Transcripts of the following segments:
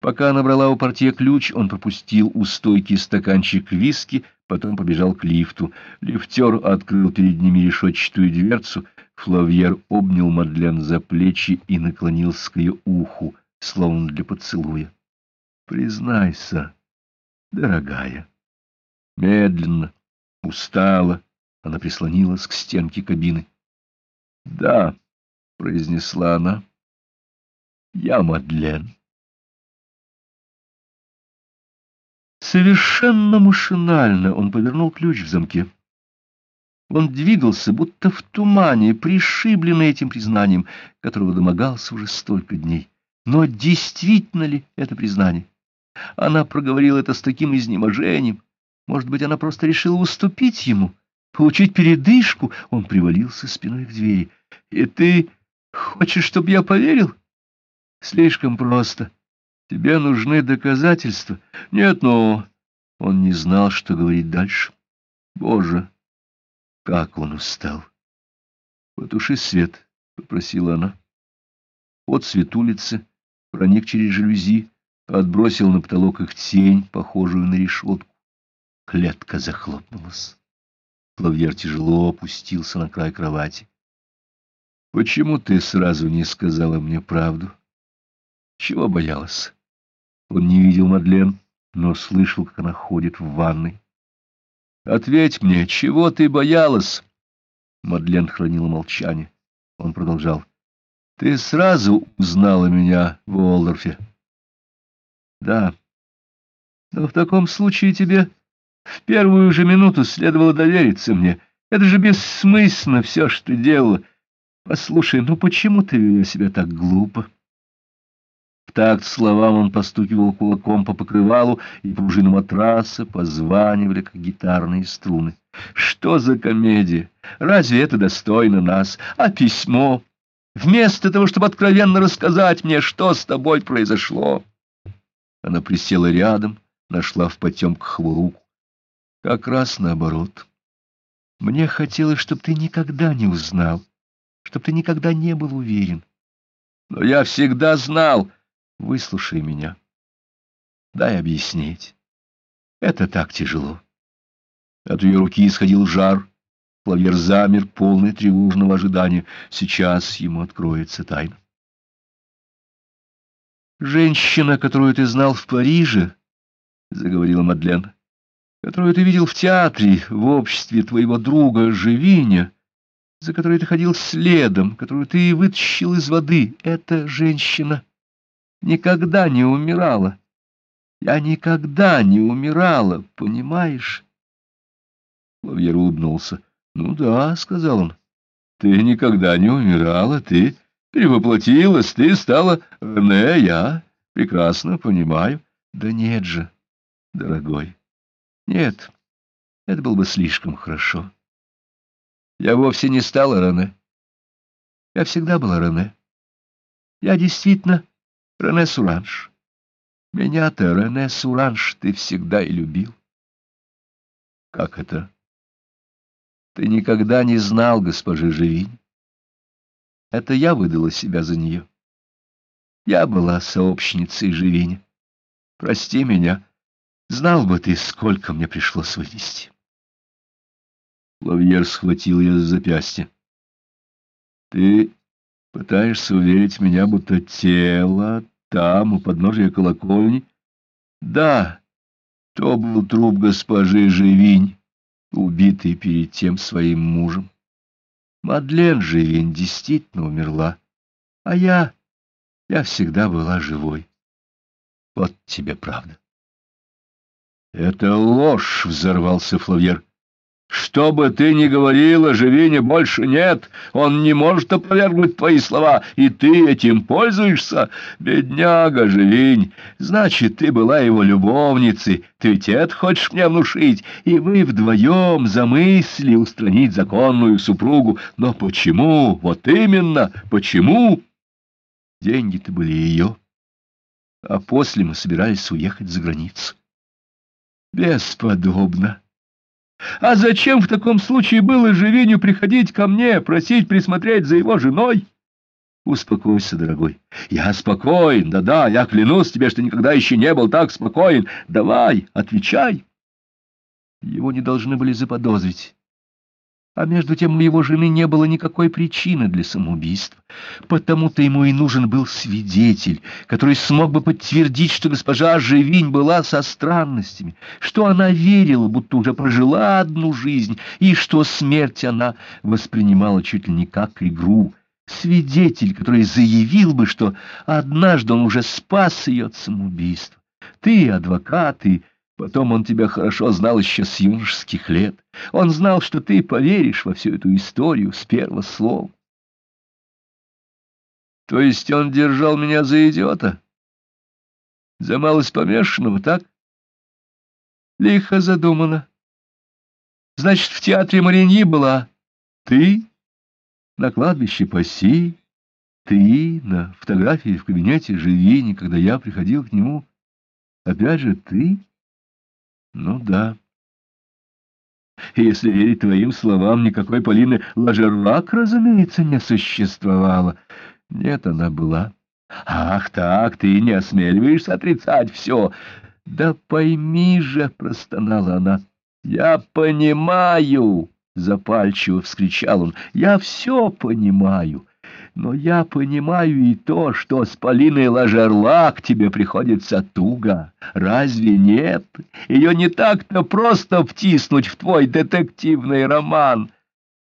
Пока она брала у портье ключ, он пропустил у стойки стаканчик виски, потом побежал к лифту. Лифтер открыл перед ними решетчатую дверцу. Флавьер обнял Мадлен за плечи и наклонился к ее уху, словно для поцелуя. — Признайся, дорогая. Медленно, устала, она прислонилась к стенке кабины. — Да, — произнесла она, — я Мадлен. Совершенно машинально он повернул ключ в замке. Он двигался, будто в тумане, пришибленный этим признанием, которого домогался уже столько дней. Но действительно ли это признание? Она проговорила это с таким изнеможением. Может быть, она просто решила уступить ему, получить передышку. Он привалился спиной к двери. — И ты хочешь, чтобы я поверил? — Слишком просто. Тебе нужны доказательства. Нет, но... Он не знал, что говорить дальше. Боже, как он устал. Потуши свет, — попросила она. От свет улицы проник через жалюзи, отбросил на потолок их тень, похожую на решетку. Клетка захлопнулась. Плавьер тяжело опустился на край кровати. — Почему ты сразу не сказала мне правду? Чего боялась? Он не видел Мадлен, но слышал, как она ходит в ванной. — Ответь мне, чего ты боялась? Мадлен хранила молчание. Он продолжал. — Ты сразу узнала меня в Уолдорфе? — Да. Но в таком случае тебе в первую же минуту следовало довериться мне. Это же бессмысленно все, что ты делала. Послушай, ну почему ты вела себя так глупо? — в такт словам он постукивал кулаком по покрывалу, и пружины матраса позванивали, как гитарные струны. Что за комедия? Разве это достойно нас? А письмо? Вместо того, чтобы откровенно рассказать мне, что с тобой произошло. Она присела рядом, нашла в потемках его руку. Как раз наоборот. Мне хотелось, чтобы ты никогда не узнал, чтобы ты никогда не был уверен. Но я всегда знал, Выслушай меня. Дай объяснить. Это так тяжело. От ее руки исходил жар. Плавьер замер, полный тревожного ожидания. Сейчас ему откроется тайна. «Женщина, которую ты знал в Париже, — заговорила Мадлен, — которую ты видел в театре, в обществе твоего друга Живиня, за которой ты ходил следом, которую ты вытащил из воды, эта женщина никогда не умирала. Я никогда не умирала, понимаешь? Лавьер улыбнулся. — Ну да, — сказал он, — ты никогда не умирала, ты перевоплотилась, ты стала Рене, я прекрасно понимаю. Да нет же, дорогой, нет, это было бы слишком хорошо. Я вовсе не стала Рене. Я всегда была Рене. Я действительно Рене Суранж. Меня-то, Рене Суранж, ты всегда и любил. Как это? Ты никогда не знал госпожи Живинь. Это я выдала себя за нее. Я была сообщницей Живинь. Прости меня. Знал бы ты, сколько мне пришлось вынести. Лавьер схватил ее за запястье. — Ты Пытаешься уверить меня, будто тело там, у подножия колокольни? Да, то был труп госпожи Живинь, убитый перед тем своим мужем. Мадлен Живинь действительно умерла, а я, я всегда была живой. Вот тебе правда. — Это ложь! — взорвался Флавьер. Что бы ты ни говорила, Живине больше нет. Он не может опровергнуть твои слова, и ты этим пользуешься. Бедняга Живинь, значит, ты была его любовницей. Ты ведь это хочешь мне внушить? И вы вдвоем замысли устранить законную супругу. Но почему? Вот именно, почему? Деньги-то были ее. А после мы собирались уехать за границу. Бесподобно. А зачем в таком случае было Живиню приходить ко мне, просить присмотреть за его женой? Успокойся, дорогой. Я спокоен, да-да, я клянусь тебе, что никогда еще не был так спокоен. Давай, отвечай. Его не должны были заподозрить. А между тем у его жены не было никакой причины для самоубийства. Потому-то ему и нужен был свидетель, который смог бы подтвердить, что госпожа Живинь была со странностями, что она верила, будто уже прожила одну жизнь, и что смерть она воспринимала чуть ли не как игру. Свидетель, который заявил бы, что однажды он уже спас ее от самоубийства. Ты, адвокат, и Потом он тебя хорошо знал еще с юношеских лет. Он знал, что ты поверишь во всю эту историю с первого слова. То есть он держал меня за идиота? За малость помешанного, так? Лихо задумано. Значит, в театре Мариньи была ты, на кладбище Пасси, ты, на фотографии в кабинете Живини, когда я приходил к нему. Опять же, ты... Ну да. Если верить твоим словам, никакой Полины Лажерлак, разумеется, не существовало. Нет, она была. Ах так, ты не осмеливаешься отрицать все. Да пойми же, простонала она. Я понимаю, запальчиво вскричал он. Я все понимаю. Но я понимаю и то, что с Полиной Лажерлак тебе приходится туго. Разве нет? Ее не так-то просто втиснуть в твой детективный роман.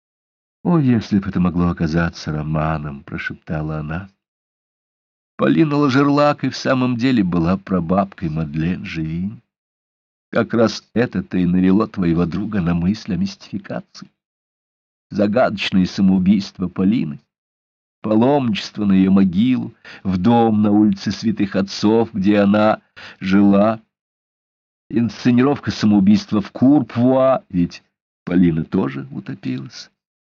— О, если бы это могло оказаться романом, — прошептала она. Полина Лажерлак и в самом деле была прабабкой Мадлен Живинь. Как раз это-то и навело твоего друга на мысль о мистификации. Загадочное самоубийство Полины — паломничество на ее могилу, в дом на улице Святых Отцов, где она жила, инсценировка самоубийства в Курпвуа, ведь Полина тоже утопилась.